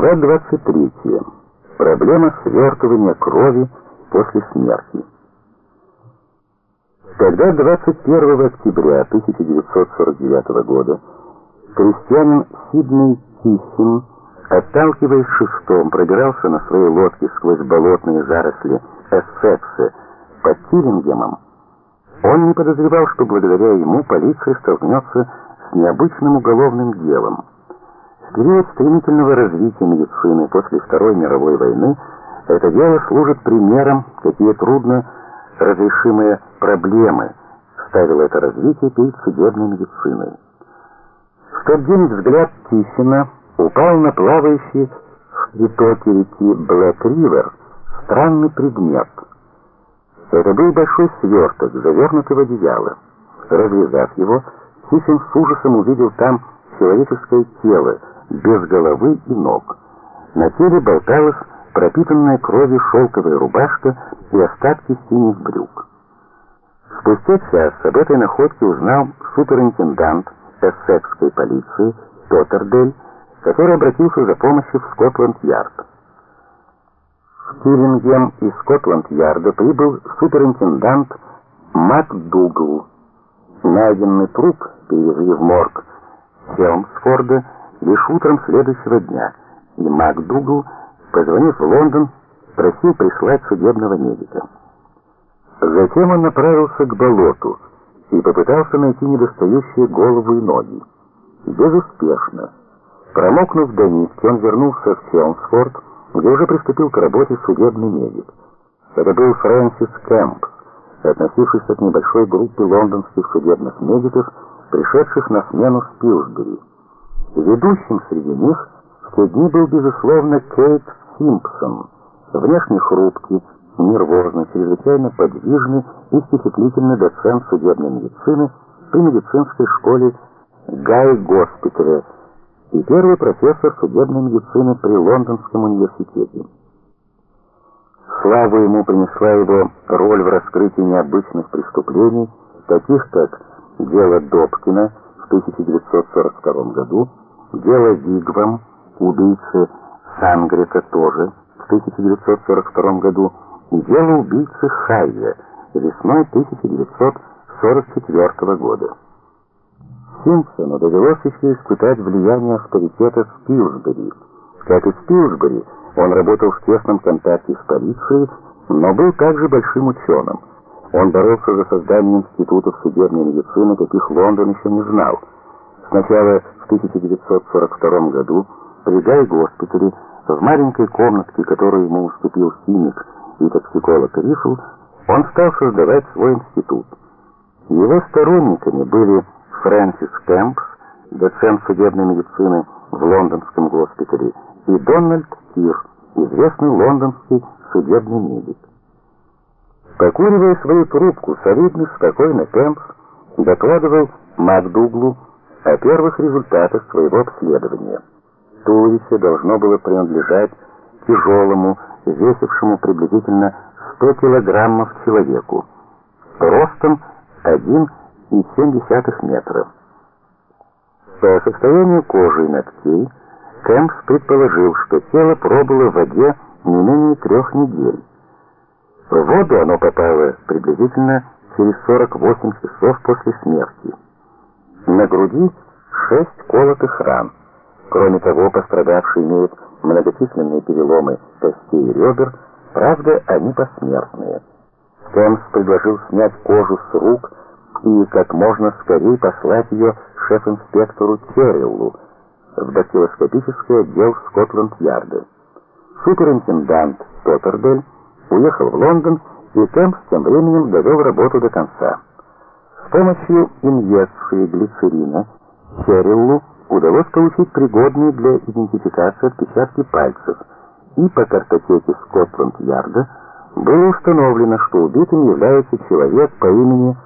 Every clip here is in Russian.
Глава 23. Проблема свертывания крови после смерти. Когда 21 октября 1949 года крестьянин Сидней Тисин, отталкиваясь шестом, пробирался на своей лодке сквозь болотные заросли Эссекса под Тиллингемом, он не подозревал, что благодаря ему полиция столкнется с необычным уголовным делом. В период стремительного развития медицины после Второй мировой войны это дело служит примером, какие трудно разрешимые проблемы ставило это развитие перед судебной медициной. В тот день взгляд Тищина упал на плавающий в притоке реки Блэк-Ривер странный предмет — это был большой сверток, завернутый в одеяло. Развязав его, Сифин с ужасом увидел там человеческое тело, без головы и ног. На теле болталась пропитанная кровью шелковая рубашка и остатки синих брюк. Спустя час об этой находке узнал суперинтендант эссекской полиции Тоттердель, который обратился за помощью в Скотланд-Ярд. Стиллингем из Скотланд-Ярда прибыл суперинтендант МакДугл. Найденный труп перевезли в морг Хелмсфорда лишь утром следующего дня, и МакДугл, позвонив в Лондон, просил прислать судебного медика. Затем он направился к болоту и попытался найти недостающие голову и ноги. Безуспешно. Промокнув до нитки, он вернулся в Хелмсфорд, где уже приступил к работе судебный медик. Это был Фрэнсис Кэмп, относившийся к небольшой группе лондонских судебных медиков, пришедших на смену Спилсбери. Ведущим среди них в те дни был, безусловно, Кейт Симпсон, внешне хрупкий, нервозный, чрезвычайно подвижный и впечатлительный доцент судебной медицины при медицинской школе Гай Госпиталя, и первый профессор судебной медицины при Лондонском университете. Славу ему принесла его роль в раскрытии необычных преступлений, таких как дело Добкина в 1942 году, дело Вигвам, убийцы Сангрета тоже в 1942 году, дело убийцы Хайя весной 1944 года. Симпсону довелось еще испытать влияние авторитета Спилсбери. Как и Спилсбери, он работал в тесном контакте с полицией, но был также большим ученым. Он боролся за создание институтов судебной медицины, каких Лондон еще не знал. Сначала в 1942 году при Гай-госпитале, в маленькой комнатке, которую ему уступил химик и токсиколог Рифл, он стал создавать свой институт. Его сторонниками были Фрэнсис Кэмпс, доцент судебной медицины в лондонском госпитале, и Дональд Кир, известный лондонский судебный медик. Покуривая свою трубку, солидный, спокойно Кэмпс докладывал МакДуглу о первых результатах своего обследования. Туловище должно было принадлежать тяжелому, весившему приблизительно 100 килограммов человеку, ростом 1 1,7 метра. По состоянию кожи и ногтей Кэмпс предположил, что тело пробыло в воде не менее трех недель. В воду оно попало приблизительно через 48 часов после смерти. На груди шесть колотых ран. Кроме того, пострадавший имеет многочисленные переломы костей и ребер, правда, они посмертные. Кэмпс предложил снять кожу с рук, и как можно скорее послать ее шеф-инспектору Терриллу в дактилоскопический отдел Скотланд-Ярда. Суперинтендант Тоттердель уехал в Лондон, и Кэмп тем временем довел работу до конца. С помощью инъекции глицерина Терриллу удалось получить пригодные для идентификации отпечатки пальцев, и по картотеке Скотланд-Ярда было установлено, что убитым является человек по имени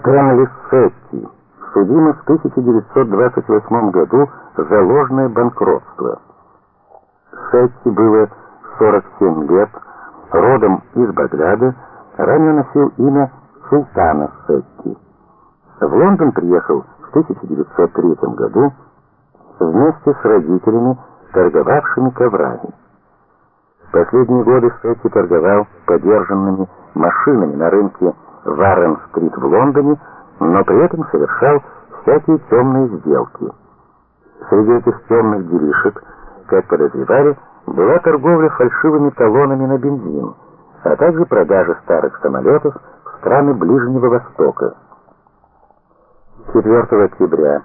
Стэнли Сетти, судимый в 1928 году за ложное банкротство. Сетти было 47 лет, родом из Багдада, ранее носил имя Султана Сетти. В Лондон приехал в 1903 году вместе с родителями торговавшими коврами. Последние годы Сетти торговал подержанными машинами на рынке Варрен-стрит в Лондоне, но при этом совершал всякие темные сделки. Среди этих темных делишек, как подозревали, была торговля фальшивыми талонами на бензин, а также продажа старых самолетов в страны Ближнего Востока. 4 октября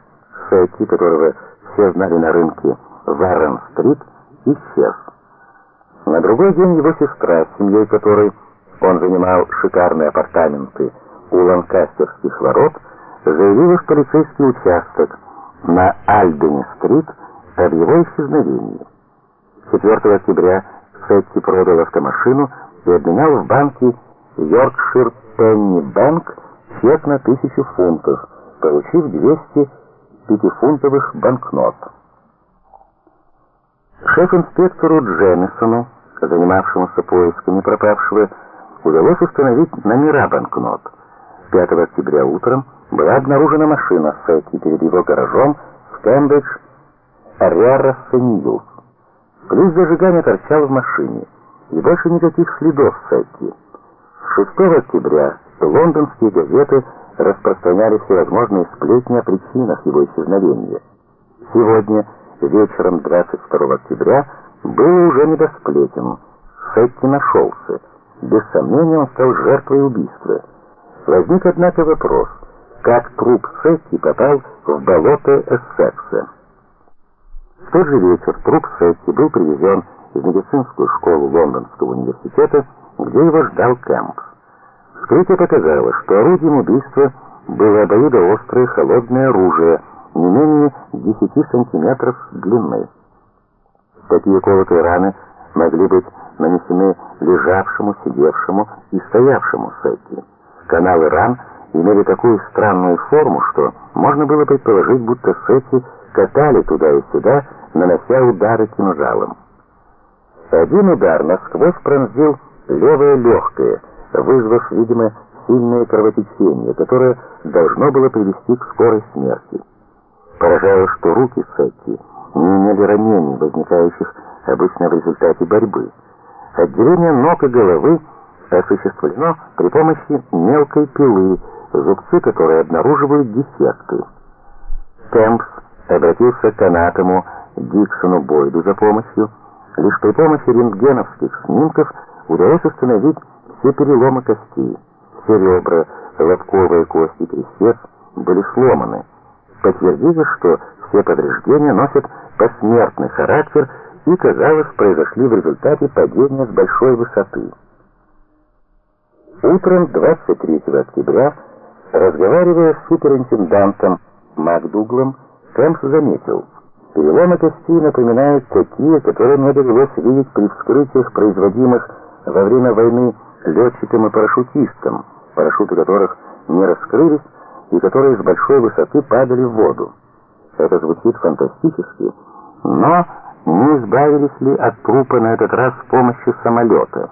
Сетти, которого все знали на рынке Варрен-стрит, исчез. На другой день его сестра, с семьей которой он занимал шикарные апартаменты у Ланкастерских ворот, заявила в полицейский участок на Альбини-стрит об его исчезновении. 4 октября Сетти продал автомашину и обменял в банке Йоркшир Пенни Банк чек на тысячу фунтов, получив 200 пятифунтовых банкнот. Шеф-инспектору Джемисону, занимавшемуся поисками пропавшего, удалось установить номера банкнот. 5 октября утром была обнаружена машина Сетти перед его гаражом в Кембридж Арриара-Сеньюз. Ключ зажигания торчал в машине, и больше никаких следов Сетти. 6 октября лондонские газеты распространяли всевозможные сплетни о причинах его исчезновения. Сегодня, вечером 22 октября, было уже не до сплетен. Сетти нашелся. Без сомнения, он стал жертвой убийства. Возник, однако, вопрос, как труп Сетти попал в болото Эссекса. В тот же вечер труп Сетти был привезен в медицинскую школу Лондонского университета, где его ждал Кэмп. Вскрытие показало, что орудием убийства было обоюдоострое холодное оружие, не менее 10 сантиметров длины. Такие колотые раны могли быть нанесены лежавшему, сидевшему и стоявшему Сетти. Каналы ран имели такую странную форму, что можно было предположить, будто Сетти катали туда и сюда, нанося удары кинжалом. Один удар насквозь пронзил левое легкое, вызвав, видимо, сильное кровотечение, которое должно было привести к скорой смерти. Поражало, что руки Сетти не имели ранений, возникающих обычно в результате борьбы. Отделение ног и головы осуществлено при помощи мелкой пилы, зубцы которой обнаруживают дефекты. Кэмпс обратился к анатому Диксону Бойду за помощью. Лишь при помощи рентгеновских снимков удалось установить все переломы костей. Все ребра, лобковые кости крестец были сломаны. Подтвердили, что все повреждения носят посмертный характер и, казалось, произошли в результате падения с большой высоты. Утром 23 октября, разговаривая с суперинтендантом Макдуглом, Кэмпс заметил, переломы костей напоминают такие, которые мне довелось видеть при вскрытиях, производимых во время войны летчикам и парашютистам, парашюты которых не раскрылись и которые с большой высоты падали в воду. Это звучит фантастически, но не избавились ли от трупа на этот раз с помощью самолета?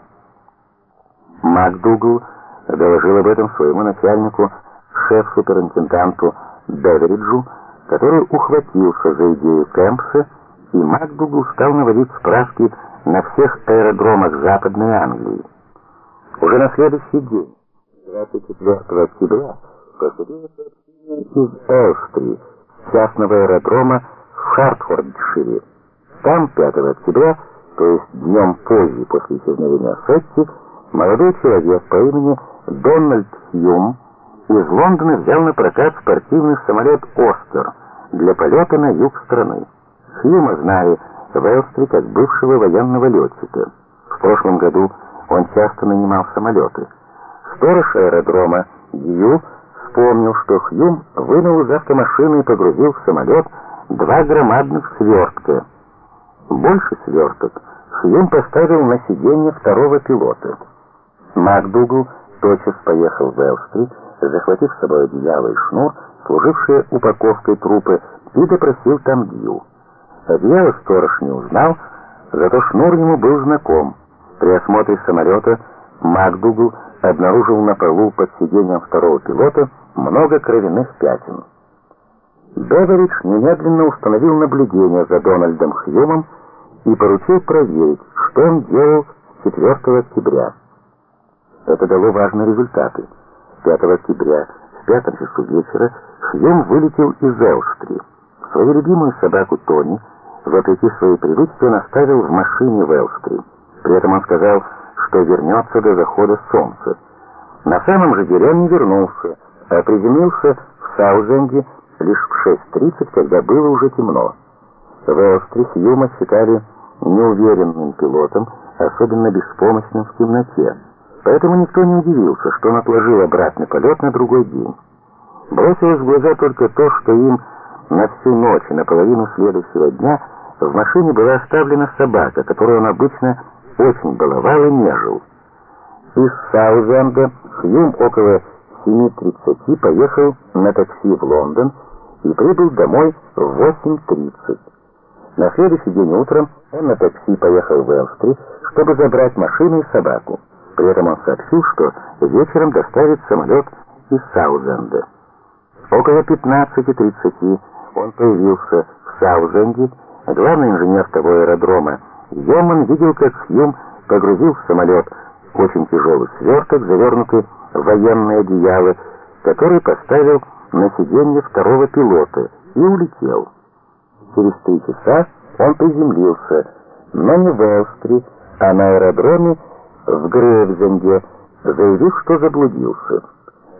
МакДугал доложил об этом своему начальнику, шеф-суперинтенданту Бевериджу, который ухватился за идею Кэмпса, и МакДугал стал наводить справки на всех аэродромах Западной Англии. Уже на следующий день, 24 октября, поступило сообщение из Элстри, частного аэродрома в Хартфордшире. Там 5 октября, то есть днем позже после исчезновения Сетти, молодой человек по имени Дональд Хьюм из Лондона взял на прокат спортивный самолет «Остер» для полета на юг страны. Хьюма знали в Элстри как бывшего военного летчика. В прошлом году он часто нанимал самолеты. Сторож аэродрома Дью вспомнил, что Хьюм вынул из автомашины и погрузил в самолет два громадных свертка. Больше сверток Хьюм поставил на сиденье второго пилота. МакДугал тотчас поехал в Элстри, захватив с собой одеяло и шнур, служившие упаковкой трупы, и допросил там Дью. Одеяло сторож не узнал, зато шнур ему был знаком. При осмотре самолета МакДугал обнаружил на полу под сиденьем второго пилота много кровяных пятен. Беверидж немедленно установил наблюдение за Дональдом Хьюмом и поручил проверить, что он делал 4 октября. Это дало важные результаты. 5 октября в пятом часу вечера Хьюм вылетел из Элстри. Свою любимую собаку Тони, вопреки своей привычке, он оставил в машине в Элстри. При этом он сказал, что вернется до захода солнца. На самом же деле он не вернулся, а приземлился в Саузенде лишь в 6.30, когда было уже темно. В Элстри Хьюма считали неуверенным пилотом, особенно беспомощным в темноте. Поэтому никто не удивился, что он отложил обратный полет на другой день. Бросилось в глаза только то, что им на всю ночь и наполовину следующего дня в машине была оставлена собака, которую он обычно очень баловал и нежил. Из Саузенда Хьюм около 7.30 поехал на такси в Лондон и прибыл домой в 8.30. На следующий день утром он на такси поехал в Элстри, чтобы забрать машину и собаку. При этом он сообщил, что вечером доставит самолет из Саузенда. Около 15.30 он появился в Саузенде, главный инженер того аэродрома. Йоман видел, как Хьюм погрузил в самолет очень тяжелый сверток, завернутый в военное одеяло, который поставил на сиденье второго пилота и улетел. Через три часа он приземлился, но не в Элстри, а на аэродроме в Грейвзенде, заявив, что заблудился.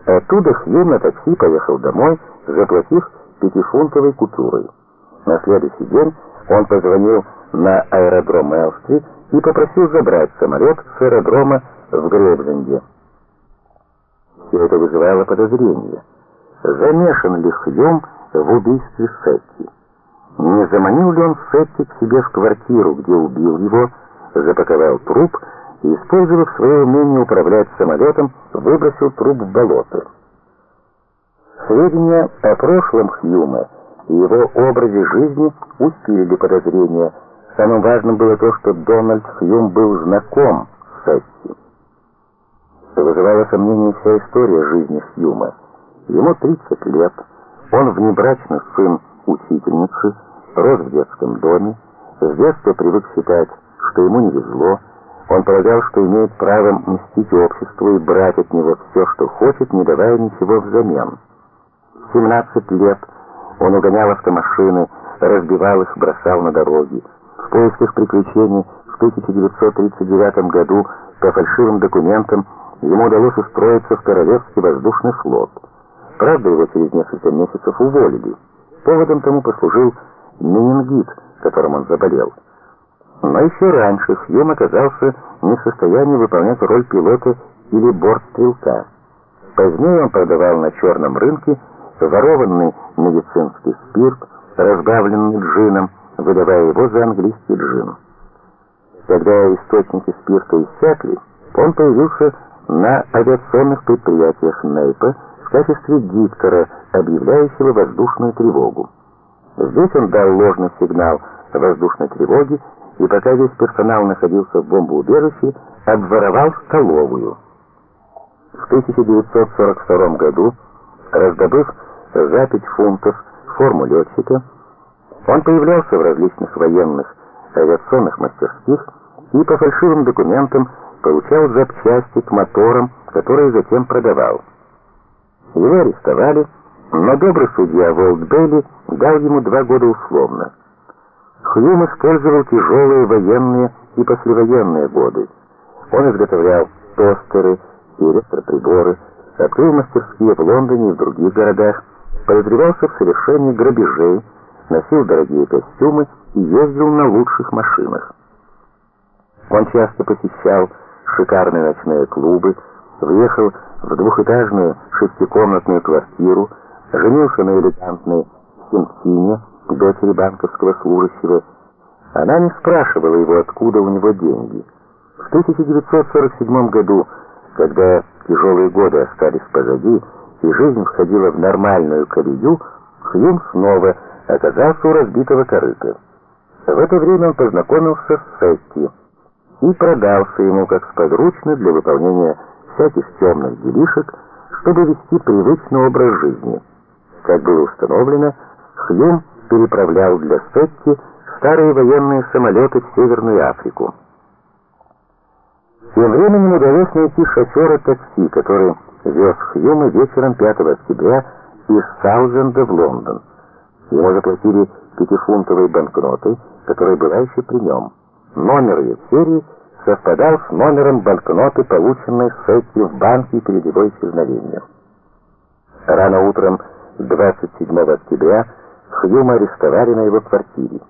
Оттуда Хью на такси поехал домой, заплатив пятифунтовой купюрой. На следующий день он позвонил на аэродром Элстри и попросил забрать самолет с аэродрома в Грейвзенде. Все это вызывало подозрение. Замешан ли Хьюм в убийстве Сетти? Не заманил ли он Сетти к себе в квартиру, где убил его, запаковал труп и, использовав свое умение управлять самолетом, выбросил труп в болото? Сведения о прошлом Хьюма и его образе жизни усилили подозрения. Самым важным было то, что Дональд Хьюм был знаком с Сетти. Вызывала сомнение вся история жизни Хьюма. Ему 30 лет, он внебрачный сын учительницы, рос в детском доме, с детства привык считать, что ему не везло, он полагал, что имеет право мстить обществу и брать от него все, что хочет, не давая ничего взамен. В 17 лет он угонял автомашины, разбивал их, бросал на дороги. В поисках приключений в 1939 году по фальшивым документам ему удалось устроиться в Королевский воздушный флот. Правда, его через несколько месяцев уволили. Поводом тому послужил менингит, которым он заболел. Но еще раньше Хьюм оказался не в состоянии выполнять роль пилота или бортстрелка. Позднее он продавал на черном рынке ворованный медицинский спирт, разбавленный джином, выдавая его за английский джин. Когда источники спирта иссякли, он появился на авиационных предприятиях Нейпа в качестве диктора, объявляющего воздушную тревогу. Здесь он дал ложный сигнал воздушной тревоги и пока весь персонал находился в бомбоубежище, обворовал столовую. В 1942 году, раздобыв за 5 фунтов форму летчика, он появлялся в различных военных авиационных мастерских и по фальшивым документам получал запчасти к моторам, которые затем продавал. Его арестовали, но добрый судья Волт Бейли дал ему два года условно. Хьюм использовал тяжелые военные и послевоенные годы. Он изготовлял тостеры и электроприборы, открыл мастерские в Лондоне и в других городах, подозревался в совершении грабежей, носил дорогие костюмы и ездил на лучших машинах. Он часто посещал шикарные ночные клубы, въехал в двухэтажную шестикомнатную квартиру, женился на элегантной Симптине, дочери банковского служащего. Она не спрашивала его, откуда у него деньги. В 1947 году, когда тяжелые годы остались позади, и жизнь входила в нормальную колею, Хьюм снова оказался у разбитого корыта. В это время он познакомился с Сетти и продался ему как сподручный для выполнения всяких темных делишек, чтобы вести привычный образ жизни. Как было установлено, Хьюм переправлял для Сетти старые военные самолеты в Северную Африку. Тем временем удалось найти шофера такси, который вез Хьюма вечером 5 октября из Саузенда в Лондон. Ему заплатили пятифунтовой банкнотой, которая была еще при нем. Номер ее серии совпадал с номером банкноты, полученной Сетти в банке перед его исчезновением. Рано утром 27 октября Хьюма арестовали на его квартире.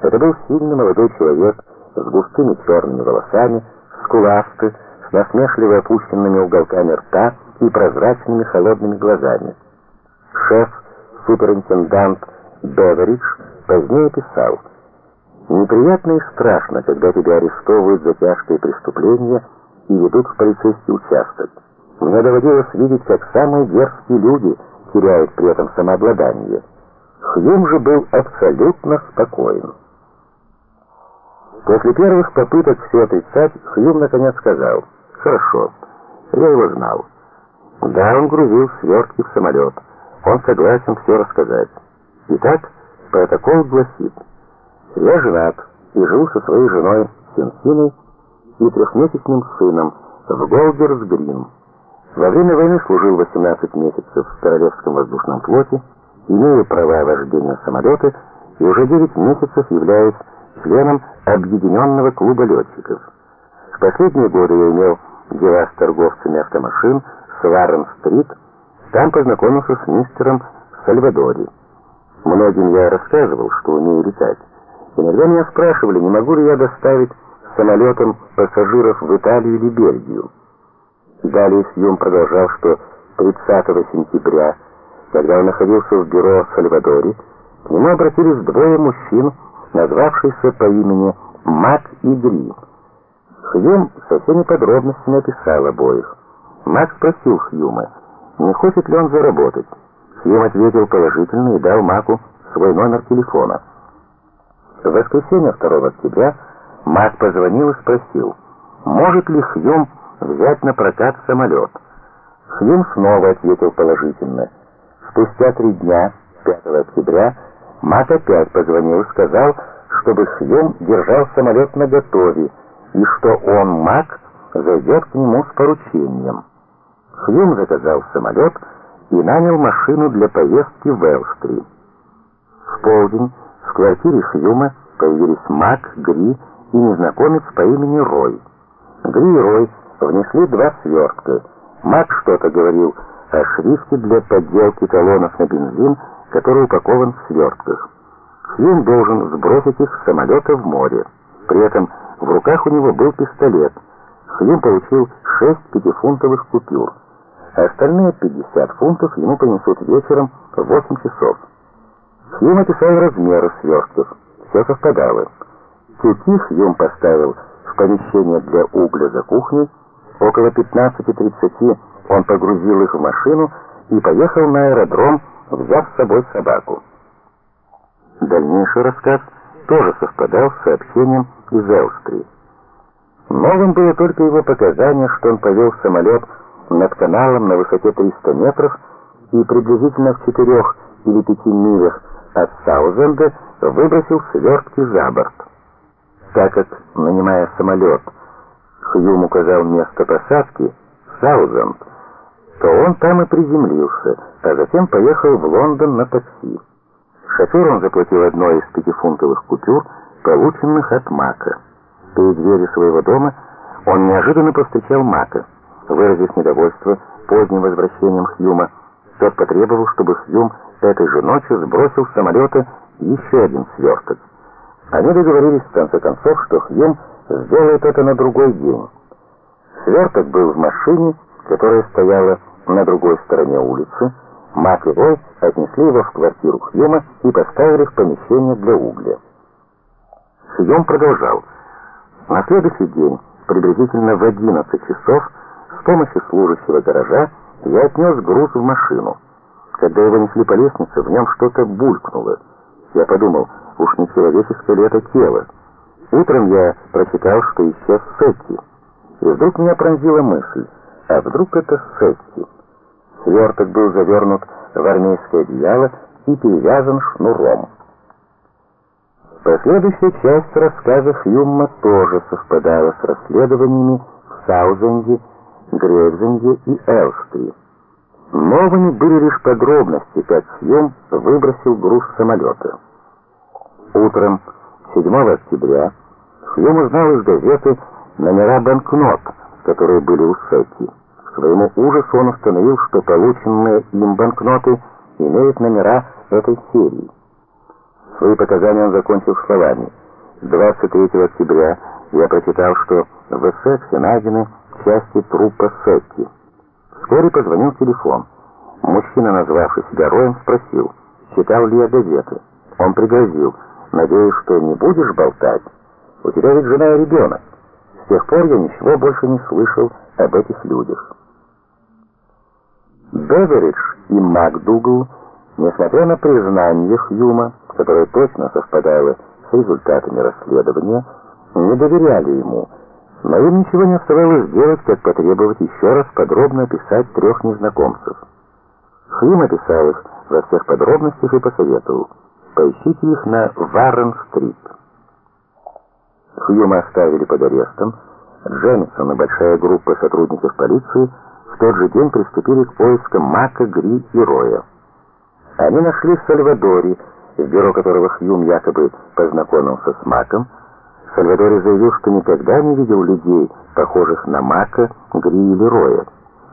Это был сильный молодой человек с густыми черными волосами, скуластый, с насмешливо опущенными уголками рта и прозрачными холодными глазами. Шеф, суперинтендант Беверидж позднее писал, «Неприятно и страшно, когда тебя арестовывают за тяжкие преступления и ведут в полицейский участок. Мне доводилось видеть, как самые дерзкие люди теряют при этом самообладание. Хьюм же был абсолютно спокоен». После первых попыток все отрицать, Хьюм наконец сказал, «Хорошо, я его знал. Да, он грузил свертки в самолет. Он согласен все рассказать. Итак, протокол гласит, я женат и жил со своей женой Сенсиной и трехмесячным сыном в Голдерс-Грин. Во время войны служил 18 месяцев в Королевском воздушном флоте, имея права вождения самолета и уже 9 месяцев являясь членом Объединенного клуба летчиков. В последние годы я имел дела с торговцами автомашин с Варрен-стрит, там познакомился с мистером Сальвадори. Многим я рассказывал, что умею летать. Иногда меня спрашивали, не могу ли я доставить самолетом пассажиров в Италию или Бельгию. Далее Сьюм продолжал, что 30 сентября, когда он находился в бюро Сальвадори, к нему обратились двое мужчин, назвавшийся по имени Мак и Гри. Хьюм со всеми подробностями описал обоих. Мак спросил Хьюма, не хочет ли он заработать. Хьюм ответил положительно и дал Маку свой номер телефона. В воскресенье 2 октября Мак позвонил и спросил, может ли Хьюм взять на прокат самолет. Хьюм снова ответил положительно. Спустя три дня, 5 октября, Мак опять позвонил и сказал, чтобы Хьюм держал самолет наготове, и что он, Мак, зайдет к нему с поручением. Хьюм заказал самолет и нанял машину для поездки в Элстри. В полдень в квартире Хьюма появились Мак, Гри и незнакомец по имени Рой. Гри и Рой внесли два свертка. Мак что-то говорил о шрифте для подделки талонов на бензин, который упакован в свертках. Хьюм должен сбросить их с самолета в море. При этом в руках у него был пистолет. Хьюм получил шесть пятифунтовых купюр. А остальные 50 фунтов ему принесут вечером в 8 часов. Хьюм описал размеры свертков. Все совпадало. Тюки Хьюм поставил в помещение для угля за кухней. Около 15.30 он погрузил их в машину и поехал на аэродром, взяв с собой собаку. Дальнейший рассказ тоже совпадал с сообщением из Элстрии. Новым было только его показание, что он повел самолет над каналом на высоте 300 метров и приблизительно в 4 или 5 милях от Саузенда выбросил свертки за борт. Так как, нанимая самолет, Хьюм указал место посадки, Саузенд, то он там и приземлился, а затем поехал в Лондон на такси. Шоферу он заплатил одной из пятифунтовых купюр, полученных от Мака. Перед дверью своего дома он неожиданно повстречал Мака. Выразив недовольство поздним возвращением Хьюма, тот потребовал, чтобы Хьюм этой же ночью сбросил с самолета еще один сверток. Они договорились в конце концов, что Хьюм сделает это на другой день. Сверток был в машине, которая стояла на другой стороне улицы, Мак и Рой отнесли его в квартиру Хьюма и поставили в помещение для угля. Хьюм продолжал. На следующий день, приблизительно в 11 часов, с помощью служащего гаража я отнес груз в машину. Когда его несли по лестнице, в нем что-то булькнуло. Я подумал, уж не человеческое ли это тело. Утром я прочитал, что исчез Сетти. И вдруг меня пронзила мысль, а вдруг это Сетти? Сверток был завернут в армейское одеяло и перевязан шнуром. Последующая часть рассказа Хьюма тоже совпадала с расследованиями в Саузенде, Грейвзенде и Элстри. Новыми были лишь подробности, как Хьюм выбросил груз самолета. Утром 7 октября Хьюм узнал из газеты номера банкнот, которые были у Секи. К своему ужасу он установил, что полученные им банкноты имеют номера этой серии. Свои показания он закончил словами. 23 октября я прочитал, что в Эссексе найдены части трупа Секи. Вскоре позвонил телефон. Мужчина, назвавший себя Роем, спросил, читал ли я газеты. Он пригрозил, надеюсь, что не будешь болтать. У тебя ведь жена и ребенок. С тех пор я ничего больше не слышал об этих людях. Беверидж и МакДугал, несмотря на признание Хьюма, которое точно совпадало с результатами расследования, не доверяли ему, но им ничего не оставалось сделать, как потребовать еще раз подробно описать трех незнакомцев. Хьюм описал их во всех подробностях и посоветовал. Поищите их на Варрен-стрит. Хьюма оставили под арестом. Джемисон и большая группа сотрудников полиции в тот же день приступили к поискам Мака, Гри и Роя. Они нашли в Сальвадоре, в бюро которого Хьюм якобы познакомился с Маком, Сальвадори заявил, что никогда не видел людей, похожих на Мака, Гри или Роя.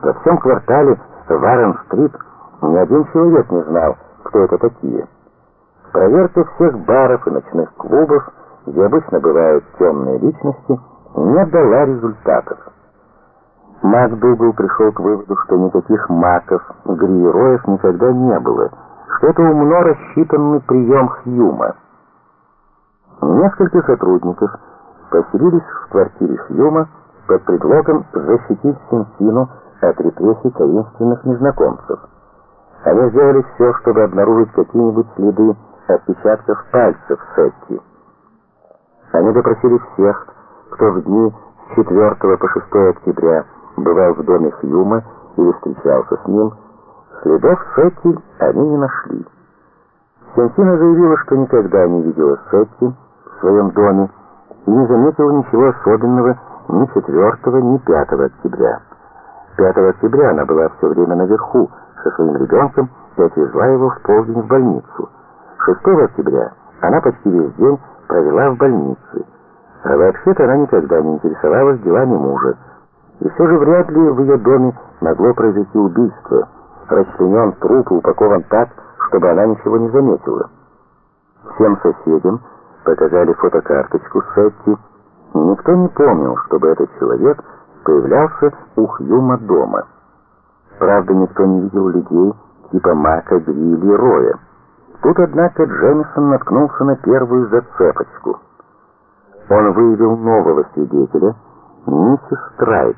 Во всем квартале Варен-стрит ни один человек не знал, кто это такие. Проверка всех баров и ночных клубов, где обычно бывают темные личности, не дала результатов. Мак Дугал пришел к выводу, что никаких маков, Гри и Роев никогда не было, что это умно рассчитанный прием Хьюма. Несколько сотрудников поселились в квартире Хьюма под предлогом защитить Синсину от репрессий таинственных незнакомцев. Они сделали все, чтобы обнаружить какие-нибудь следы отпечатков пальцев Сетти. Они допросили всех, кто в дни с 4 по 6 октября бывал в доме Хьюма или встречался с ним. Следов Сетти они не нашли. Синсина заявила, что никогда не видела Сетти, своем доме и не заметила ничего особенного ни 4 ни 5 октября. 5 октября она была все время наверху со своим ребенком и отвезла его в полдень в больницу. 6 октября она почти весь день провела в больнице. А вообще-то она никогда не интересовалась делами мужа. И все же вряд ли в ее доме могло произойти убийство. Расчленен труп и упакован так, чтобы она ничего не заметила. Всем соседям показали фотокарточку Сетти. Никто не помнил, чтобы этот человек появлялся у Хьюма дома. Правда, никто не видел людей типа Мака, Гри Роя. Тут, однако, Джемисон наткнулся на первую зацепочку. Он выявил нового свидетеля, миссис Страйт,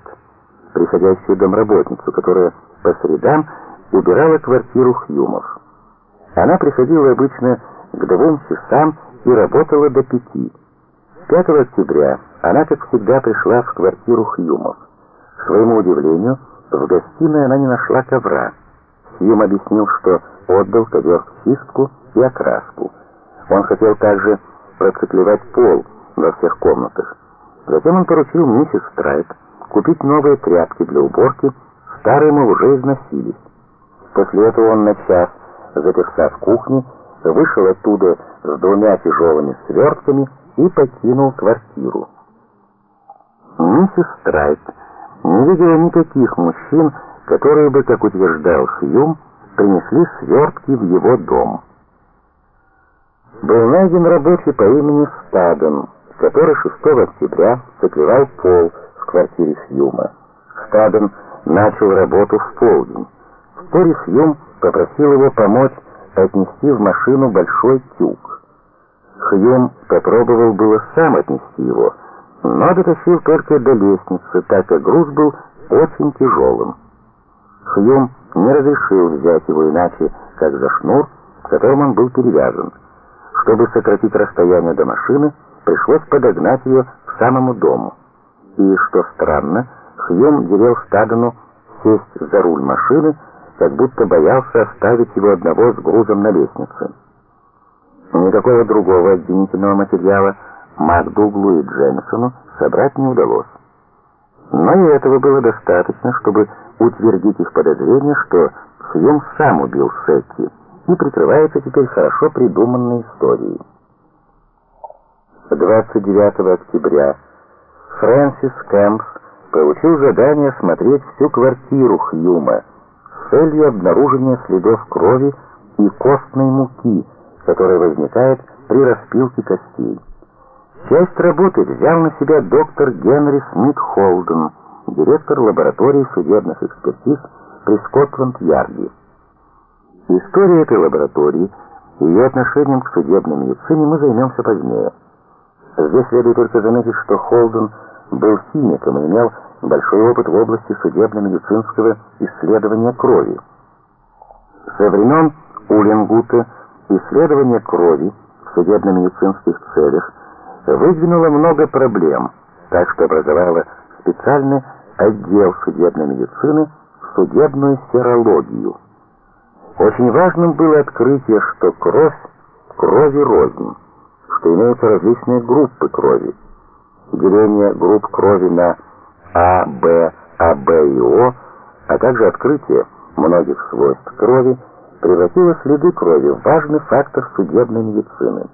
приходящую домработницу, которая по средам убирала квартиру Хьюмов. Она приходила обычно к двум часам и работала до пяти. 5 октября она, как всегда, пришла в квартиру Хьюмов. К своему удивлению, в гостиной она не нашла ковра. Хьюм объяснил, что отдал ковер в чистку и окраску. Он хотел также проциклевать пол во всех комнатах. Затем он поручил миссис Страйт купить новые тряпки для уборки, старые мы уже износились. После этого он на час, заперся в кухне, вышел оттуда с двумя тяжелыми свертками и покинул квартиру. Миссис Страйт не видела никаких мужчин, которые бы, как утверждал Хьюм, принесли свертки в его дом. Был найден рабочий по имени Стаден, который 6 октября заклевал пол в квартире Хьюма. Стаден начал работу в полдень. Вскоре Хьюм попросил его помочь отнести в машину большой тюк. Хьюм попробовал было сам отнести его, но дотащил только до лестницы, так как груз был очень тяжелым. Хьюм не разрешил взять его иначе, как за шнур, которым он был перевязан. Чтобы сократить расстояние до машины, пришлось подогнать ее к самому дому. И, что странно, Хьюм велел Стагану сесть за руль машины, как будто боялся оставить его одного с грузом на лестнице. Никакого другого обвинительного материала МакДуглу и Джемисону собрать не удалось. Но и этого было достаточно, чтобы утвердить их подозрение, что Хьюм сам убил Сетти и прикрывается теперь хорошо придуманной историей. 29 октября Фрэнсис Кэмпс получил задание осмотреть всю квартиру Хьюма с целью обнаружения следов крови и костной муки, которая возникает при распилке костей. Часть работы взял на себя доктор Генри Смит Холден, директор лаборатории судебных экспертиз при Скотланд-Ярде. История этой лаборатории и ее отношением к судебной медицине мы займемся позднее. Здесь следует только заметить, что Холден был химиком и имел большой опыт в области судебно-медицинского исследования крови. Со времен Улингута исследование крови в судебно-медицинских целях выдвинуло много проблем, так что образовало специальный отдел судебной медицины судебную серологию. Очень важным было открытие, что кровь крови рознь, что имеются различные группы крови. Деление групп крови на А, Б, АБ и О, а также открытие многих свойств крови превратило следы крови в важный фактор судебной медицины.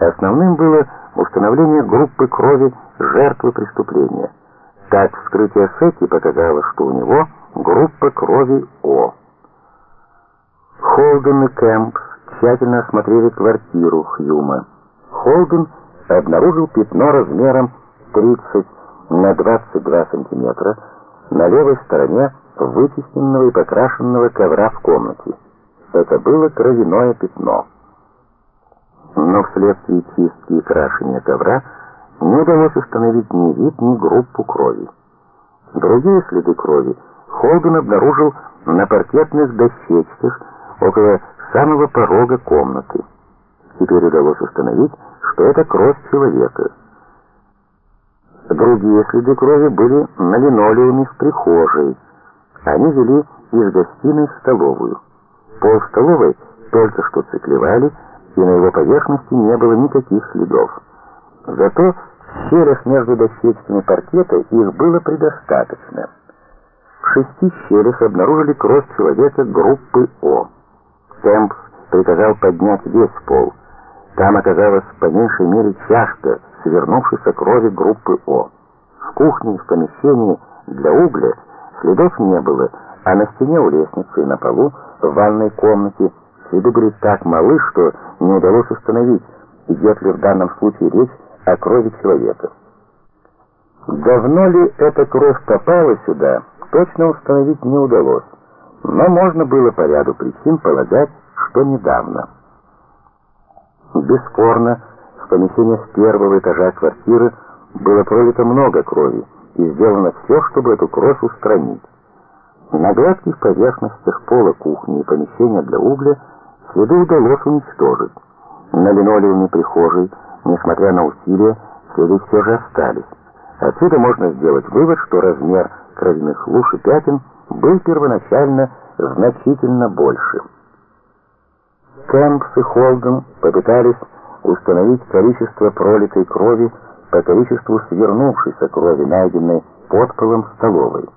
Основным было установление группы крови жертвы преступления. Так вскрытие Сети показало, что у него группа крови О. Холден и Кэмп тщательно осмотрели квартиру Хьюма. Холден обнаружил пятно размером 30 на 22 сантиметра на левой стороне вытесненного и покрашенного ковра в комнате. Это было кровяное пятно. Но вследствие чистки и крашения ковра не удалось установить ни вид, ни группу крови. Другие следы крови Холден обнаружил на паркетных дощечках около самого порога комнаты. Теперь удалось установить, что это кровь человека. Другие следы крови были на линолеуме в прихожей. Они вели из гостиной в столовую. Пол столовой только что циклевали, и на его поверхности не было никаких следов. Зато в щелях между дощечками паркета их было предостаточно. В шести щелях обнаружили кровь человека группы О. Темп приказал поднять весь пол. Там оказалась по меньшей мере чашка свернувшейся крови группы О. В кухне в помещении для угля следов не было, а на стене у лестницы и на полу в ванной комнате следы были так малы, что не удалось установить, идет ли в данном случае речь о крови человека. Давно ли эта кровь попала сюда, точно установить не удалось, но можно было по ряду причин полагать, что недавно. Бесспорно, в помещениях первого этажа квартиры было пролито много крови, и сделано все, чтобы эту кровь устранить. На гладких поверхностях пола кухни и помещения для угля следы удалось уничтожить. На линолеуме прихожей, несмотря на усилия, следы все же остались. Отсюда можно сделать вывод, что размер кровяных луж и пятен был первоначально значительно больше. Кэмпс и Холден попытались установить количество пролитой крови по количеству свернувшейся крови, найденной под полом столовой.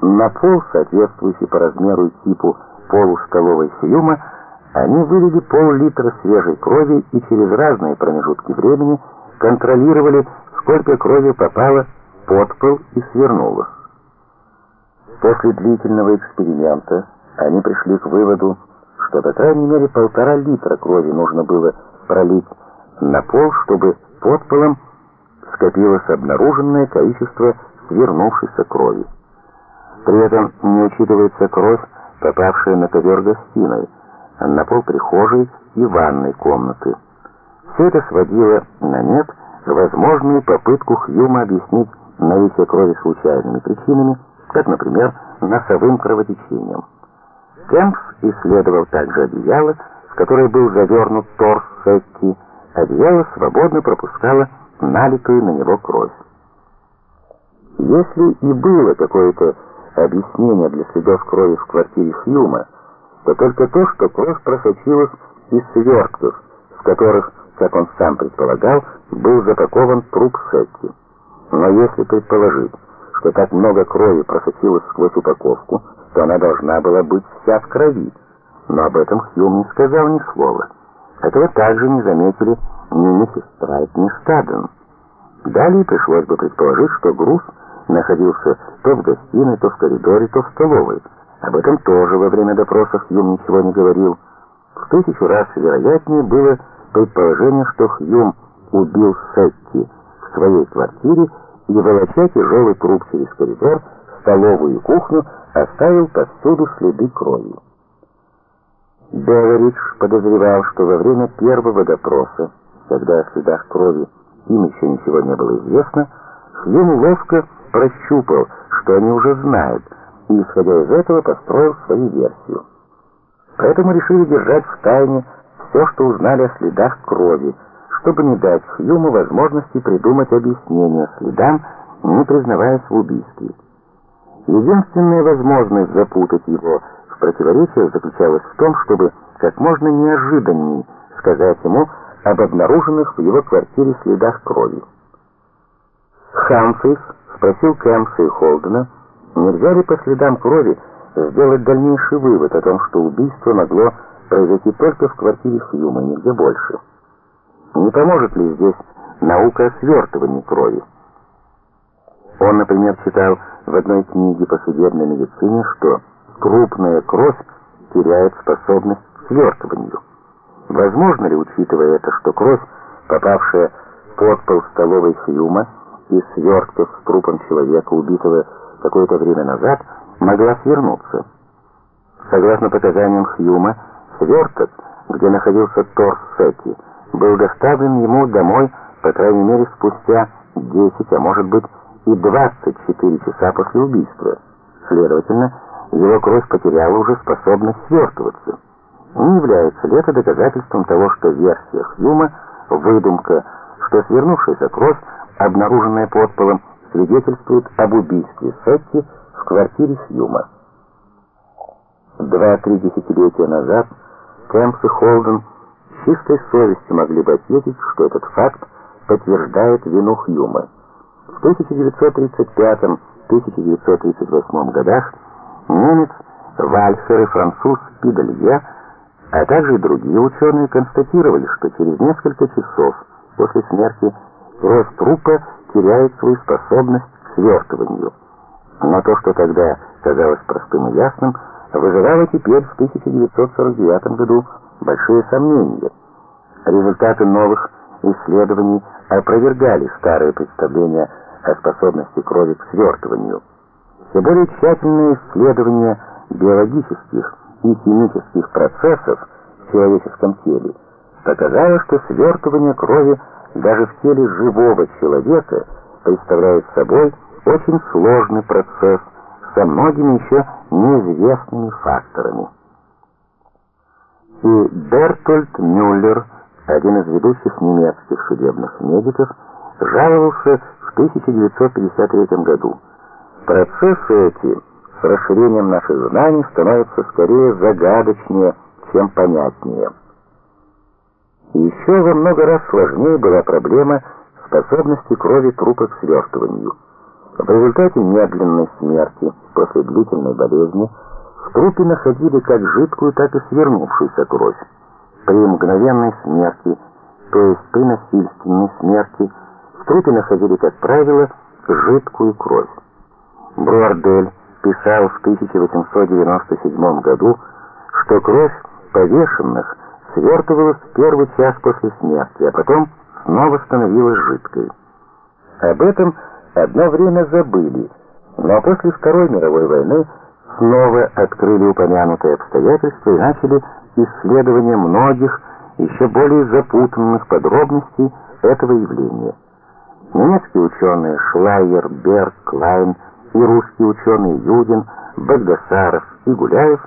На пол, соответствующий по размеру и типу полу столовой Сиюма, они вылили пол-литра свежей крови и через разные промежутки времени контролировали, сколько крови попало под пол и свернулось. После длительного эксперимента они пришли к выводу, что по крайней мере полтора литра крови нужно было пролить на пол, чтобы под полом скопилось обнаруженное количество свернувшейся крови. При этом не учитывается кровь, попавшая на ковер гостиной, на пол прихожей и ванной комнаты. Все это сводило на нет возможную попытку Хьюма объяснить наличие крови случайными причинами, как, например, носовым кровотечением. Кэмпс исследовал также одеяло, в которое был завернут торс Сетти. Одеяло свободно пропускало налитую на него кровь. Если и было какое-то объяснение для следов крови в квартире Хьюма, то только то, что кровь просочилась из свертков, в которых, как он сам предполагал, был запакован труп Сетти. Но если предположить, что так много крови просочилось сквозь упаковку, то она должна была быть вся в крови. Но об этом Хьюм не сказал ни слова. Этого также не заметили ни миссис Страйт, ни Стаден. Далее пришлось бы предположить, что груз находился то в гостиной, то в коридоре, то в столовой. Об этом тоже во время допросов Хьюм ничего не говорил. В тысячу раз вероятнее было предположение, что Хьюм убил Сетти в своей квартире и, волоча тяжелый труп через коридор, столовую и кухню, оставил повсюду следы крови. Беверидж подозревал, что во время первого допроса, когда о следах крови им еще ничего не было известно, Хьюм ловко прощупал, что они уже знают, и, исходя из этого, построил свою версию. Поэтому решили держать в тайне все, что узнали о следах крови, чтобы не дать Хьюму возможности придумать объяснение следам, не признаваясь в убийстве. Единственная возможность запутать его в противоречиях заключалась в том, чтобы как можно неожиданней сказать ему об обнаруженных в его квартире следах крови. Хамфрис спросил Кэмпса и Холдена, нельзя ли по следам крови сделать дальнейший вывод о том, что убийство могло произойти только в квартире Хьюма, нигде больше. Не поможет ли здесь наука о свертывании крови? Он, например, читал в одной книге по судебной медицине, что крупная кровь теряет способность к свертыванию. Возможно ли, учитывая это, что кровь, попавшая под пол столовой Хьюма и свертков с трупом человека, убитого какое-то время назад, могла свернуться? Согласно показаниям Хьюма, сверток, где находился торс Сетти, был доставлен ему домой, по крайней мере, спустя 10, а может быть и 24 часа после убийства. Следовательно, его кровь потеряла уже способность свертываться. Не является ли это доказательством того, что версия Хьюма – выдумка, что свернувшаяся кровь, обнаруженная под полом, свидетельствует об убийстве Сетти в квартире Хьюма? Два-три десятилетия назад Кэмпс и Холден чистой совестью могли бы ответить, что этот факт подтверждает вину Хьюма. В 1935-1938 годах немец Вальхер и француз Пиделье, а также и другие ученые констатировали, что через несколько часов после смерти кровь трупа теряет свою способность к свертыванию. Но то, что тогда казалось простым и ясным, вызывало теперь в 1949 году большие сомнения. Результаты новых исследований опровергали старые представления о способности крови к свертыванию. Все более тщательные исследования биологических и химических процессов в человеческом теле показало, что свертывание крови даже в теле живого человека представляет собой очень сложный процесс со многими еще неизвестными факторами. И Бертольд Мюллер, один из ведущих немецких судебных медиков, жаловался в 1953 году. Процессы эти с расширением наших знаний становятся скорее загадочнее, чем понятнее. Еще во много раз сложнее была проблема способности крови трупа к свертыванию. В результате медленной смерти после длительной болезни в трупе находили как жидкую, так и свернувшуюся кровь. При мгновенной смерти, то есть при насильственной смерти, в трупе находили, как правило, жидкую кровь. Бруардель писал в 1897 году, что кровь повешенных свертывалась в первый час после смерти, а потом снова становилась жидкой. Об этом одно время забыли, но после Второй мировой войны снова открыли упомянутые обстоятельства и начали исследование многих еще более запутанных подробностей этого явления. Немецкие ученые Шлайер, Берг, Клайн и русские ученые Юдин, Багдасаров и Гуляев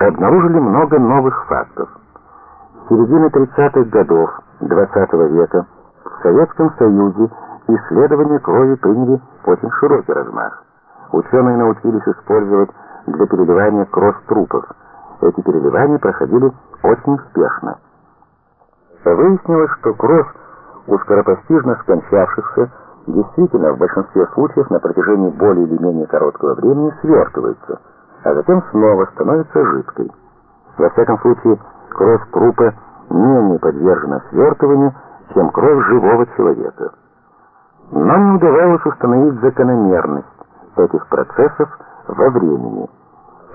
обнаружили много новых фактов. В середине 30-х годов XX -го века в Советском Союзе исследования крови приняли очень широкий размах. Ученые научились использовать для переливания кровь трупов. Эти переливания проходили очень успешно. выяснилось, что кровь у скоропостижно скончавшихся действительно в большинстве случаев на протяжении более или менее короткого времени свертывается, а затем снова становится жидкой. Во всяком случае, кровь трупа менее подвержена свертыванию, чем кровь живого человека. Но не удавалось установить закономерность этих процессов во времени.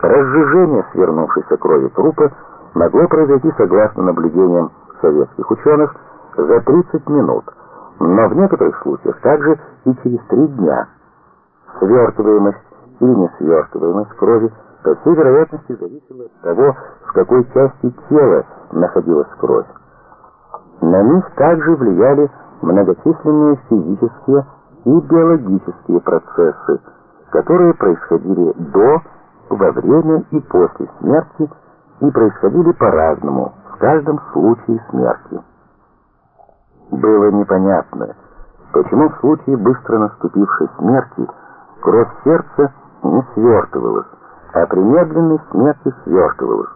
Разжижение свернувшейся крови трупа могло произойти согласно наблюдениям советских ученых за 30 минут, но в некоторых случаях также и через 3 дня. Свертываемость или несвертываемость крови по всей вероятности зависела от того, в какой части тела находилась кровь. На них также влияли многочисленные физические и биологические процессы, которые происходили до, во время и после смерти и происходили по-разному в каждом случае смерти. Было непонятно, почему в случае быстро наступившей смерти кровь сердца не свертывалась, а при медленной смерти свертывалась.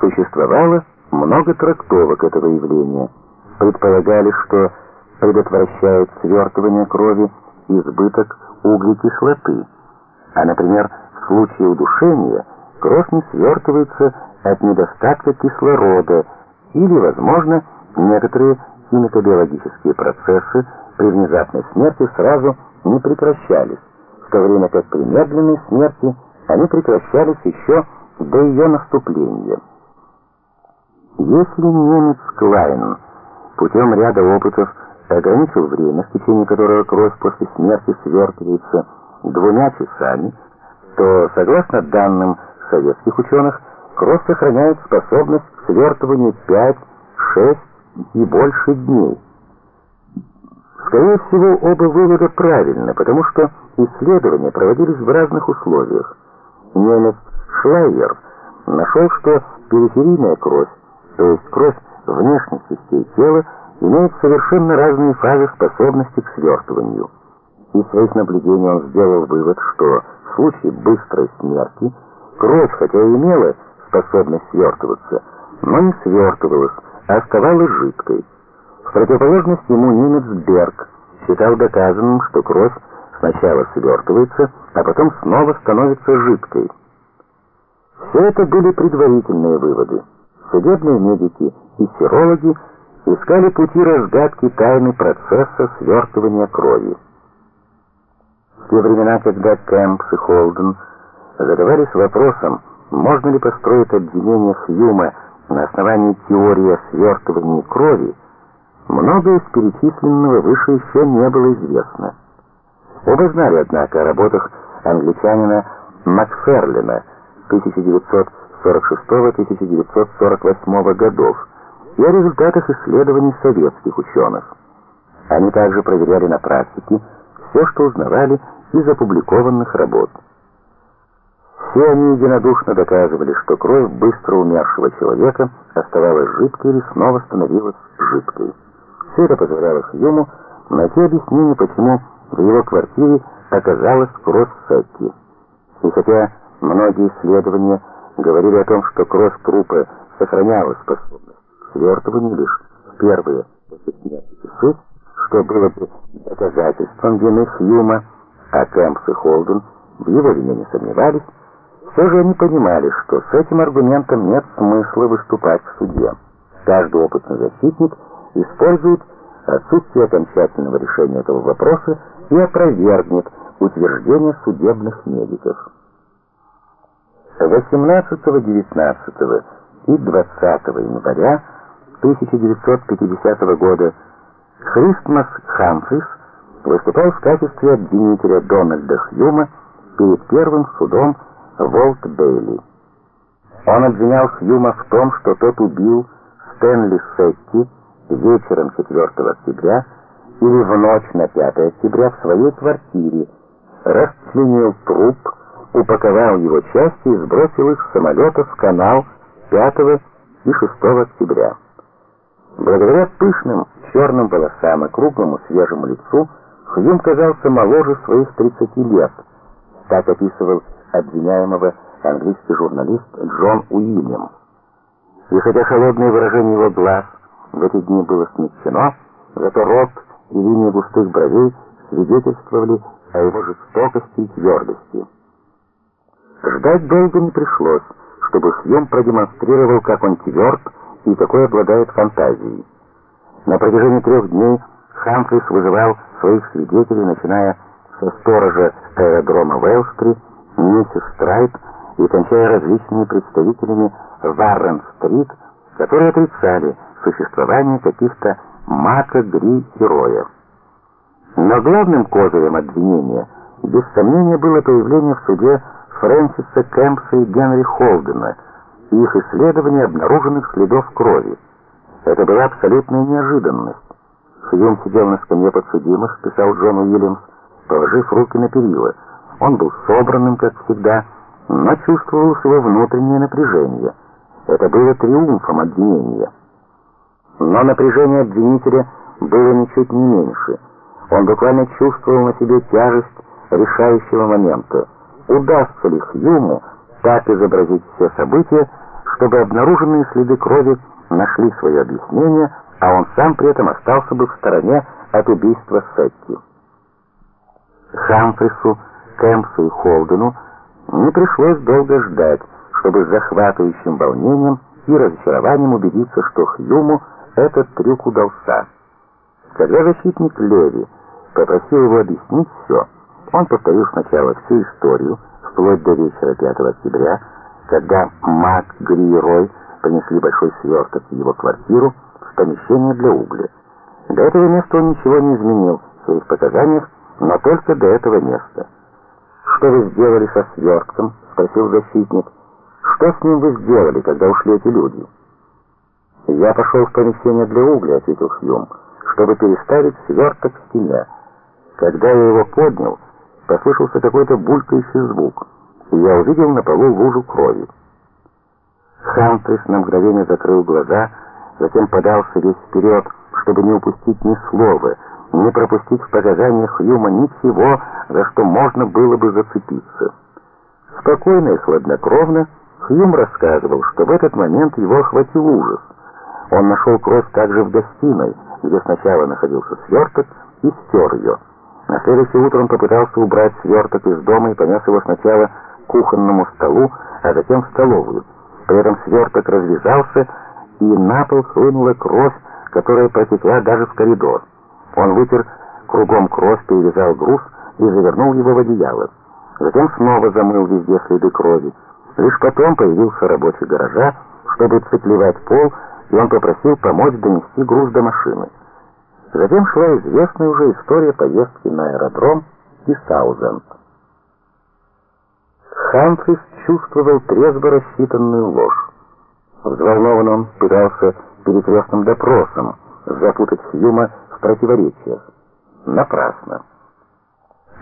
Существовало много трактовок этого явления. Предполагали, что предотвращает свертывание крови избыток углекислоты, а, например, в случае удушения кровь не свертывается от недостатка кислорода или, возможно, некоторые химико-биологические процессы при внезапной смерти сразу не прекращались, в то время как при медленной смерти они прекращались еще до ее наступления. Если немец Клайн путем ряда опытов ограничил время, в течение которого кровь после смерти свертывается двумя часами, то, согласно данным советских ученых, кровь сохраняет способность к свертыванию 5, 6 и больше дней. Скорее всего, оба вывода правильны, потому что исследования проводились в разных условиях. Немец Шлайер нашел, что периферийная кровь, то есть кровь внешних частей тела, имеет совершенно разные фазы способности к свертыванию. Из своих наблюдений он сделал вывод, что в случае быстрой смерти кровь, хотя и имела способность свертываться, но не свертывалась, а оставалась жидкой. В противоположность ему немец Берг считал доказанным, что кровь сначала свертывается, а потом снова становится жидкой. Все это были предварительные выводы. Судебные медики и серологи искали пути разгадки тайны процесса свертывания крови. В те времена, когда Кэмпс и Холден задавались вопросом, можно ли построить обвинение Хьюма на основании теории о свертывании крови, многое из перечисленного выше еще не было известно. Оба знали, однако, о работах англичанина Макферлина 1946-1948 годов и о результатах исследований советских ученых. Они также проверяли на практике все, что узнавали из опубликованных работ. Все они единодушно доказывали, что кровь быстро умершего человека оставалась жидкой или снова становилась жидкой. Все это позволяло Хьюму найти объяснение, почему в его квартире оказалась кровь Сетти. И хотя многие исследования говорили о том, что кровь трупа сохраняла способность к свертыванию лишь первые часы, что было бы доказательством вины Хьюма, а Кэмпс и Холден в его вине не сомневались, все же они понимали, что с этим аргументом нет смысла выступать в суде. Каждый опытный защитник использует отсутствие окончательного решения этого вопроса и опровергнет утверждения судебных медиков. 18, 19 и 20 января 1950 года Христмас Хамфрис выступал в качестве обвинителя Дональда Хьюма перед первым судом Волт Бейли. Он обвинял Хьюма в том, что тот убил Стэнли Сетти вечером 4 октября или в ночь на 5 октября в своей квартире, расчленил труп, упаковал его части и сбросил их с самолета в канал 5 и 6 октября. Благодаря пышным черным волосам и круглому свежему лицу Хьюм казался моложе своих 30 лет. Так описывал обвиняемого английский журналист Джон Уильям. И хотя холодное выражение его глаз в эти дни было смягчено, зато рот и линии густых бровей свидетельствовали о его жестокости и твердости. Ждать долго не пришлось, чтобы Хьюм продемонстрировал, как он тверд и какой обладает фантазией. На протяжении трех дней Хамфрис вызывал своих свидетелей, начиная со сторожа аэродрома Уэлстри, миссис Страйт и кончая различными представителями Варрен-стрит, которые отрицали существование каких-то мака-гри-героев. Но главным козырем обвинения, без сомнения, было появление в суде Фрэнсиса Кэмпса и Генри Холдена и их исследование обнаруженных следов крови. Это была абсолютная неожиданность. Хьюм сидел на скамье подсудимых, писал Джон Уильямс, положив руки на перила. Он был собранным, как всегда, но чувствовал свое внутреннее напряжение. Это было триумфом обвинения. Но напряжение обвинителя было ничуть не меньше. Он буквально чувствовал на себе тяжесть решающего момента. Удастся ли Хьюму так изобразить все события, чтобы обнаруженные следы крови нашли свое объяснение, а он сам при этом остался бы в стороне от убийства Сетти. Хамфрису, Кэмпсу и Холдену не пришлось долго ждать, чтобы с захватывающим волнением и разочарованием убедиться, что Хьюму этот трюк удался. Когда защитник Леви попросил его объяснить все, он повторил сначала всю историю, вплоть до вечера 5 октября, когда Мак, Гри и Рой принесли большой сверток в его квартиру в помещение для угля. До этого места он ничего не изменил в своих показаниях, но только до этого места. «Что вы сделали со свертком?» — спросил защитник. «Что с ним вы сделали, когда ушли эти люди?» «Я пошел в помещение для угля», — ответил Хьюм, «чтобы переставить сверток в стене. Когда я его поднял, послышался какой-то булькающий звук, и я увидел на полу лужу крови. Хантрис на мгновение закрыл глаза, затем подался весь вперед, чтобы не упустить ни слова, не пропустить в показаниях Хьюма ничего, за что можно было бы зацепиться. Спокойно и хладнокровно Хьюм рассказывал, что в этот момент его охватил ужас. Он нашел кровь также в гостиной, где сначала находился сверток, и стер ее. На следующее утро он попытался убрать сверток из дома и понес его сначала к кухонному столу, а затем в столовую. При этом сверток развязался, и на пол хлынула кровь, которая протекла даже в коридор. Он вытер кругом кровь, перевязал груз и завернул его в одеяло. Затем снова замыл везде следы крови. Лишь потом появился рабочий гаража, чтобы цеплевать пол, и он попросил помочь донести груз до машины. Затем шла известная уже история поездки на аэродром и Саузенд. Хамфрис чувствовал трезво рассчитанную ложь. Взволнованно он пытался перекрестным допросом запутать Хьюма в противоречиях. Напрасно.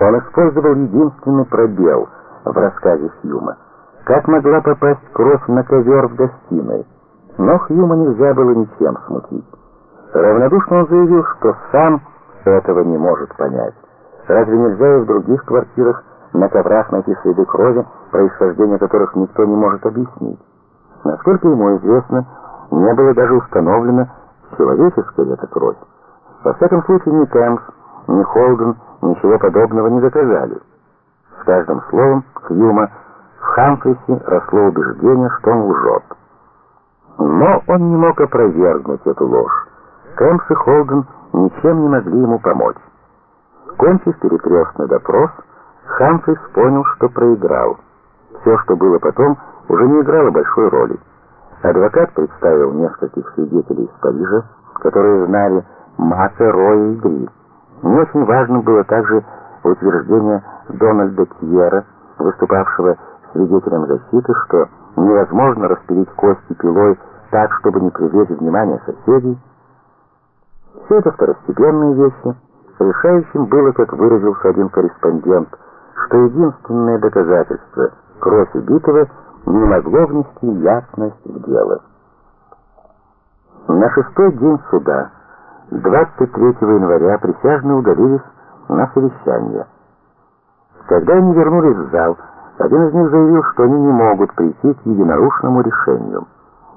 Он использовал единственный пробел в рассказе Хьюма. Как могла попасть кровь на ковер в гостиной? Но Хьюма нельзя было ничем смутить. Равнодушно он заявил, что сам этого не может понять. Разве нельзя и в других квартирах на коврах найти следы крови, происхождение которых никто не может объяснить? Насколько ему известно, не было даже установлено, человеческая это кровь. Во всяком случае, ни Кэмпс, ни Холден ничего подобного не доказали. С каждым словом Хьюма в Хамфрисе росло убеждение, что он лжет. Но он не мог опровергнуть эту ложь. Кэмпс и Холден ничем не могли ему помочь. Кончив перекрестный допрос, Хамфрис понял, что проиграл. Все, что было потом, уже не играло большой роли. Адвокат представил нескольких свидетелей из Парижа, которые знали Мака, Роя и Гри. Не очень важным было также утверждение Дональда Кьера, выступавшего свидетелем защиты, что невозможно распилить кости пилой так, чтобы не привлечь внимание соседей, все это второстепенные вещи. Решающим было, как выразился один корреспондент, что единственное доказательство кровь убитого не могло внести ясность в дело. На шестой день суда, 23 января, присяжные удалились на совещание. Когда они вернулись в зал, один из них заявил, что они не могут прийти к единорушному решению.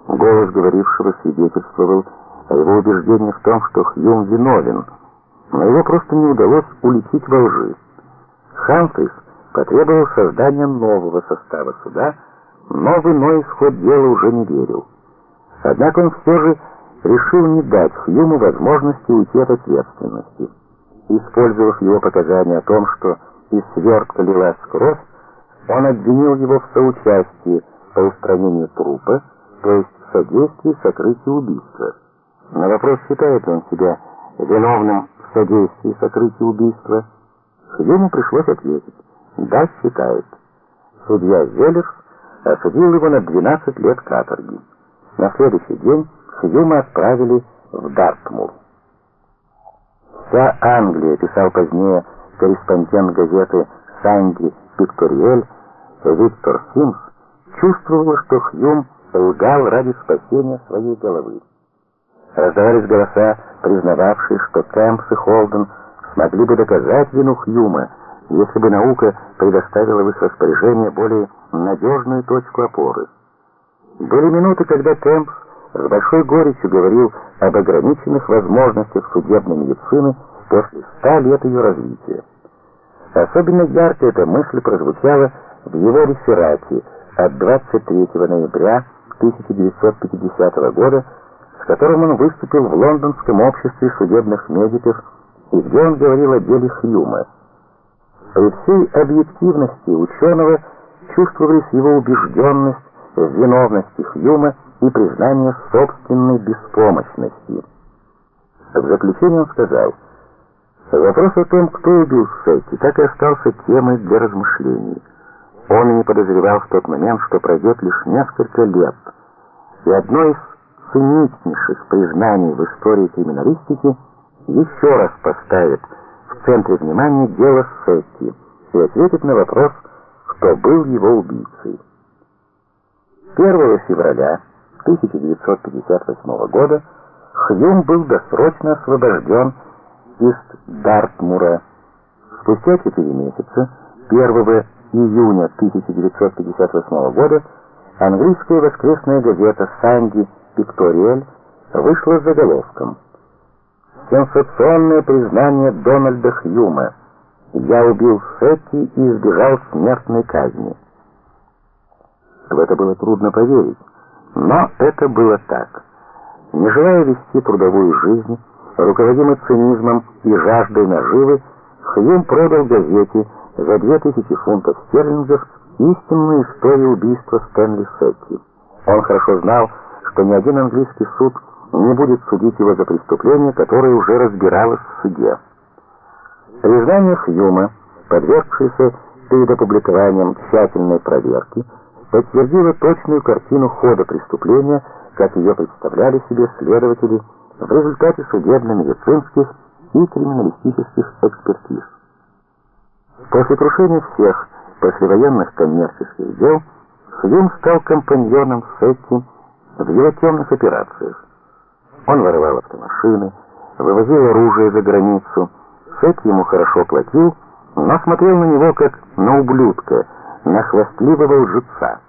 Голос говорившего свидетельствовал о его убеждении в том, что Хьюм виновен, но его просто не удалось уличить во лжи. Хамфрис потребовал создания нового состава суда, но в иной исход дела уже не верил. Однако он все же решил не дать Хьюму возможности уйти от ответственности. Использовав его показания о том, что из свертка лилась кровь, он обвинил его в соучастии по устранению трупа, то есть в содействии сокрытию убийства. На вопрос, считает он себя виновным в содействии сокрытию убийства, Хьюму пришлось ответить «Да, считает». Судья Зеллерс осудил его на 12 лет каторги. На следующий день Хьюма отправили в Дартмур. Вся Англия, писал позднее корреспондент газеты «Санди Пикториэль» Виктор Симс, чувствовала, что Хьюм лгал ради спасения своей головы. Раздавались голоса, признававшие, что Кэмпс и Холден смогли бы доказать вину Хьюма, если бы наука предоставила в их распоряжение более надежную точку опоры. Были минуты, когда Кэмпс с большой горечью говорил об ограниченных возможностях судебной медицины после ста лет ее развития. Особенно ярко эта мысль прозвучала в его реферате от 23 ноября 1950 года, с которым он выступил в Лондонском обществе судебных медиков и где он говорил о деле Хьюма. При всей объективности ученого чувствовались его убежденность в виновности Хьюма и признание собственной беспомощности. В заключение он сказал, «Вопрос о том, кто убил Сетти, так и остался темой для размышлений. Он и не подозревал в тот момент, что пройдет лишь несколько лет, и одно из циничнейших признаний в истории криминалистики еще раз поставит в центре внимания дело Сетти и ответит на вопрос, кто был его убийцей. 1 февраля 1958 года Хьюм был досрочно освобожден из Дартмура. Спустя 4 месяца, 1 июня 1958 года, английская воскресная газета «Санди Пикториэль» вышла заголовком «Сенсационное признание Дональда Хьюма. Я убил Сетти и избежал смертной казни». В это было трудно поверить. Но это было так. Не желая вести трудовую жизнь, руководимый цинизмом и жаждой наживы, Хьюм продал газете за 2000 фунтов стерлингов истинную историю убийства Стэнли Сетти. Он хорошо знал, что ни один английский суд не будет судить его за преступление, которое уже разбиралось в суде. Признание Хьюма, подвергшееся перед опубликованием тщательной проверки, подтвердила точную картину хода преступления, как ее представляли себе следователи в результате судебно-медицинских и криминалистических экспертиз. После крушения всех послевоенных коммерческих дел Хьюм стал компаньоном Сетти в его темных операциях. Он воровал автомашины, вывозил оружие за границу. Сетти ему хорошо платил, но смотрел на него как на ублюдка – на хвастливого лжеца.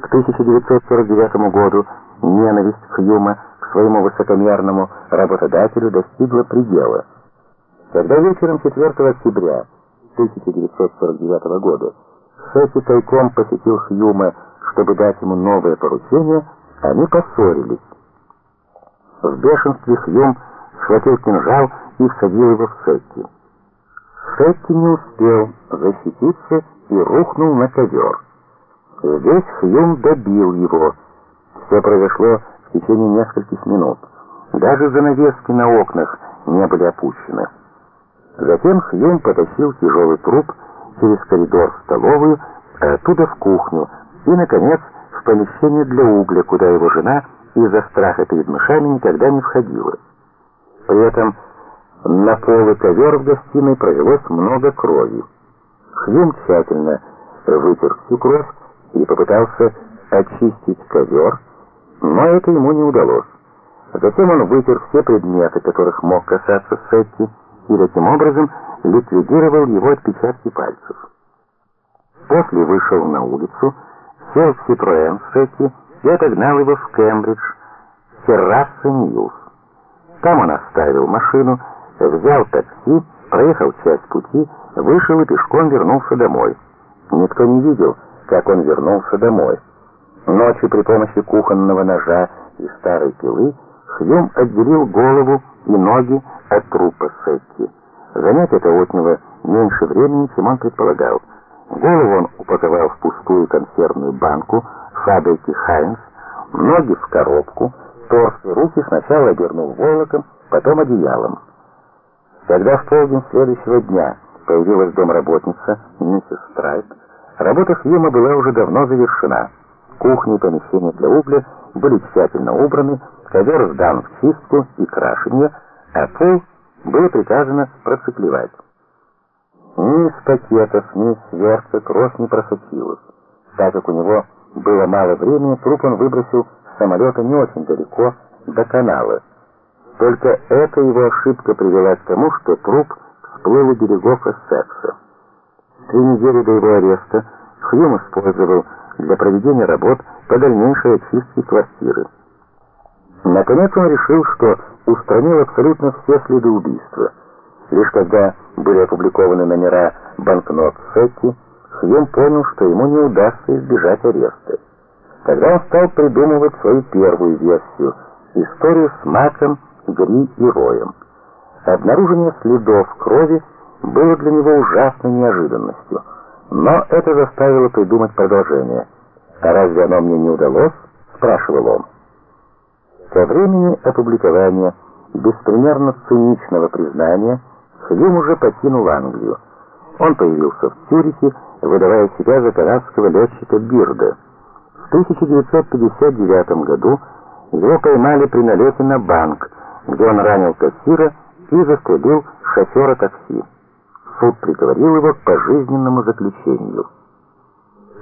К 1949 году ненависть Хьюма к своему высокомерному работодателю достигла предела. Когда вечером 4 октября 1949 года Сетти тайком посетил Хьюма, чтобы дать ему новое поручение, они поссорились. В бешенстве Хьюм схватил кинжал и всадил его в Сетти. Сетти не успел защититься и рухнул на ковер. Здесь Хьюм добил его. Все произошло в течение нескольких минут. Даже занавески на окнах не были опущены. Затем Хьюм потащил тяжелый труп через коридор в столовую, а оттуда в кухню и, наконец, в помещение для угля, куда его жена из-за страха перед мышами никогда не входила. При этом на пол и ковер в гостиной пролилось много крови. Хьюм тщательно вытер всю кровь и попытался очистить ковер, но это ему не удалось. Затем он вытер все предметы, которых мог касаться Сетти, и таким образом ликвидировал его отпечатки пальцев. После вышел на улицу, сел в Ситроэн Сетти и отогнал его в Кембридж-Террас-Мьюс. Там он оставил машину, взял такси, проехал часть пути, вышел и пешком вернулся домой. Никто не видел, как он вернулся домой. Ночью при помощи кухонного ножа и старой пилы Хьюм отделил голову и ноги от трупа Сетти. Занять это отняло меньше времени, чем он предполагал. Голову он упаковал в пустую консервную банку фабрики Хайнс, ноги в коробку, торс и руки сначала обернул волоком, потом одеялом. Когда в полдень следующего дня появилась домработница миссис Страйт, работа Хьюма была уже давно завершена. Кухня и помещения для угля были тщательно убраны, ковер сдан в чистку и крашенье, а пол было приказано проциклевать. Ни из пакетов, ни из свертка кровь не просочилась. Так как у него было мало времени, труп он выбросил с самолета не очень далеко, до канала. Только эта его ошибка привела к тому, что труп всплыл у берегов Эссекса. Три недели до его ареста Хьюм использовал для проведения работ по дальнейшей очистке квартиры. Наконец он решил, что устранил абсолютно все следы убийства. Лишь когда были опубликованы номера банкнот Сетти, Хьюм понял, что ему не удастся избежать ареста. Тогда он стал придумывать свою первую версию – историю с Маком, Гри и Роем. Обнаружение следов крови было для него ужасной неожиданностью, но это заставило придумать продолжение. «А разве оно мне не удалось?» – спрашивал он. Ко времени опубликования беспримерно циничного признания Хьюм уже покинул Англию. Он появился в Цюрихе, выдавая себя за канадского летчика Бирда. В 1959 году его поймали при налете на банк, где он ранил кассира и застрелил шофера такси. Суд приговорил его к пожизненному заключению.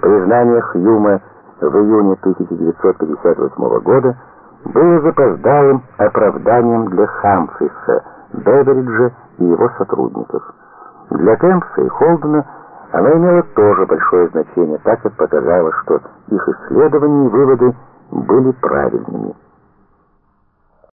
Признание Хьюма в июне 1958 года было запоздалым оправданием для Хамфриса, Бевериджа и его сотрудников. Для Кэмпса и Холдена оно имело тоже большое значение, так как показало, что их исследования и выводы были правильными.